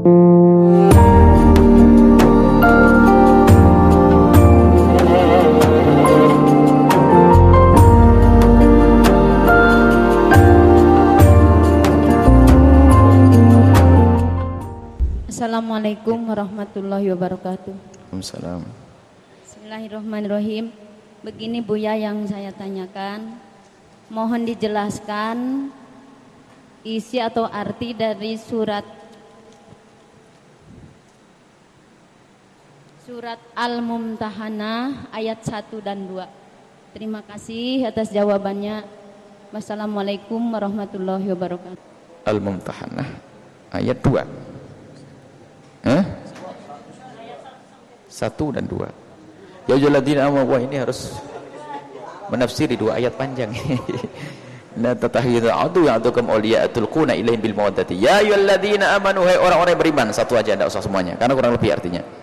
Assalamualaikum warahmatullahi wabarakatuh. Waalaikumsalam. Bismillahirrahmanirrahim. Begini Buya yang saya tanyakan. Mohon dijelaskan isi atau arti dari surat Surat Al-Mumtahanah ayat 1 dan 2. Terima kasih atas jawabannya. Wassalamualaikum warahmatullahi wabarakatuh. Al-Mumtahanah ayat 2. Eh? Satu dan dua. Ya ayyuhalladzina amanu ini harus menafsiri dua ayat panjang. La tatahhidu adu ya'dukum awliya tulquna ilaihim bil mawaddati. Ya ayyuhalladzina amanu hai orang-orang beriman. Satu aja enggak usah semuanya karena kurang lebih artinya.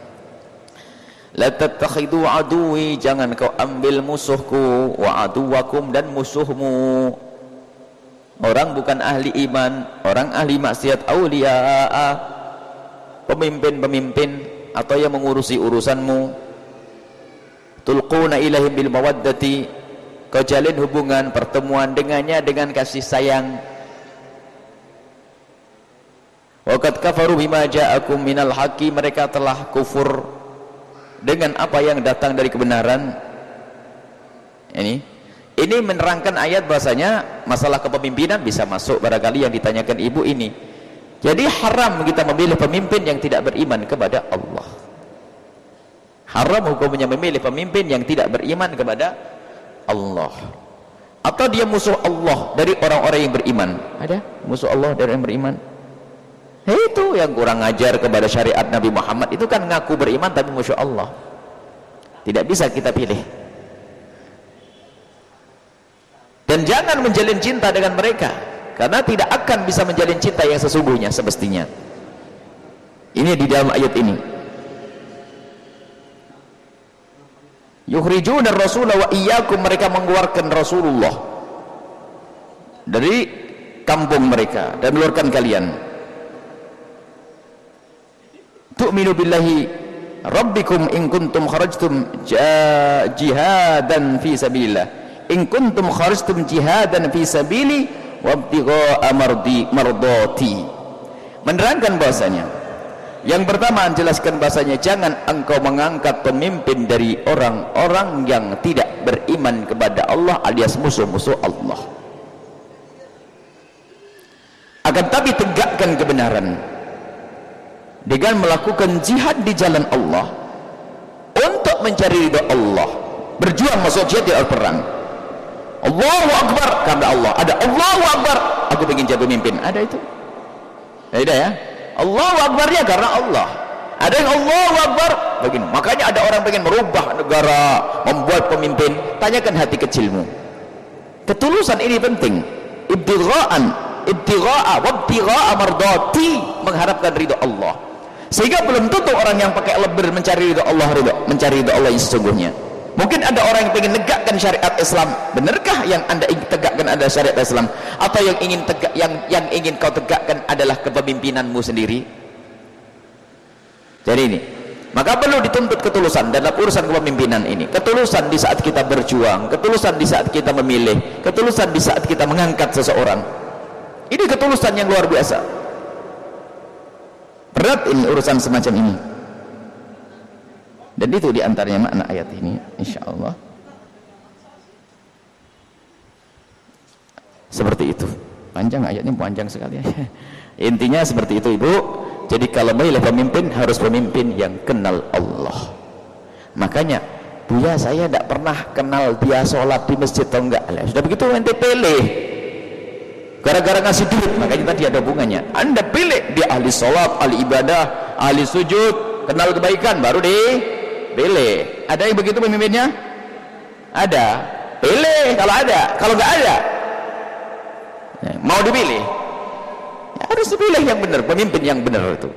La tattakhidu aduwi jangan kau ambil musuhku wa aduwakum dan musuhmu. Orang bukan ahli iman, orang ahli maksiat auliya'a pemimpin-pemimpin atau yang mengurusi urusanmu. Tulquna ilahim bil mawaddati kau jalin hubungan pertemuan dengannya dengan kasih sayang. Waqad kafaru bima ja'akum minal haqi mereka telah kufur dengan apa yang datang dari kebenaran ini ini menerangkan ayat bahasanya masalah kepemimpinan bisa masuk barangkali yang ditanyakan ibu ini jadi haram kita memilih pemimpin yang tidak beriman kepada Allah. Haram hukumnya memilih pemimpin yang tidak beriman kepada Allah. Atau dia musuh Allah dari orang-orang yang beriman. Ada musuh Allah dari orang yang beriman? Itu yang kurang ajar kepada syariat Nabi Muhammad. Itu kan ngaku beriman tapi musuh Allah. Tidak bisa kita pilih. Dan jangan menjalin cinta dengan mereka. Karena tidak akan bisa menjalin cinta yang sesungguhnya semestinya. Ini di dalam ayat ini. Yukhrijuna rasulah wa iyyakum mereka mengeluarkan Rasulullah dari kampung mereka. Dan mengeluarkan kalian tu'minu billahi rabbikum in kuntum kharajtum jihadan fi sabilillah. In kuntum kharajtum jihadan fi sabili wabtigha'a mardi mardati. Menerangkan bahasanya. Yang pertama menjelaskan bahasanya. Jangan engkau mengangkat pemimpin dari orang-orang yang tidak beriman kepada Allah alias musuh-musuh Allah. Akan tapi tegakkan kebenaran dengan melakukan jihad di jalan Allah. Untuk mencari ridha Allah. Berjuang masuk jihad di perang. Allahu Akbar karena Allah. Ada Allahu Akbar. Aku ingin jadi pemimpin. Ada itu? Ada ya? Allahu Akbarnya karena Allah. Ada yang Allahu Akbar begini. Makanya ada orang ingin merubah negara membuat pemimpin. Tanyakan hati kecilmu. Ketulusan ini penting. Ibtigha'an ibtigha'a wabtigha'a mardati. Mengharapkan ridha Allah sehingga belum tentu orang yang pakai lebih mencari ridha Allah ridha mencari ridha Allah yang sesungguhnya Mungkin ada orang yang ingin negakkan syariat Islam. Benarkah yang Anda ingin tegakkan adalah syariat Islam atau yang ingin tegak yang yang ingin kau tegakkan adalah kepemimpinanmu sendiri? Jadi ini. Maka perlu dituntut ketulusan dalam urusan kepemimpinan ini. Ketulusan di saat kita berjuang, ketulusan di saat kita memilih, ketulusan di saat kita mengangkat seseorang. Ini ketulusan yang luar biasa. Berat ini urusan semacam ini. Dan itu di antaranya makna ayat ini insyaallah. Seperti itu. Panjang ayatnya panjang sekali. Intinya seperti itu ibu. Jadi kalau memilih pemimpin harus pemimpin yang kenal Allah. Makanya Buya saya tidak pernah kenal dia sholat di masjid atau enggak. Sudah begitu ente pilih gara-gara ngasih duit makanya tadi ada hubungannya anda pilih dia ahli sholat, ahli ibadah ahli sujud kenal kebaikan baru deh pilih. Ada yang begitu pemimpinnya? Ada. Pilih kalau ada. Kalau nggak ada ya, mau dipilih. Ya, harus dipilih yang benar pemimpin yang benar itu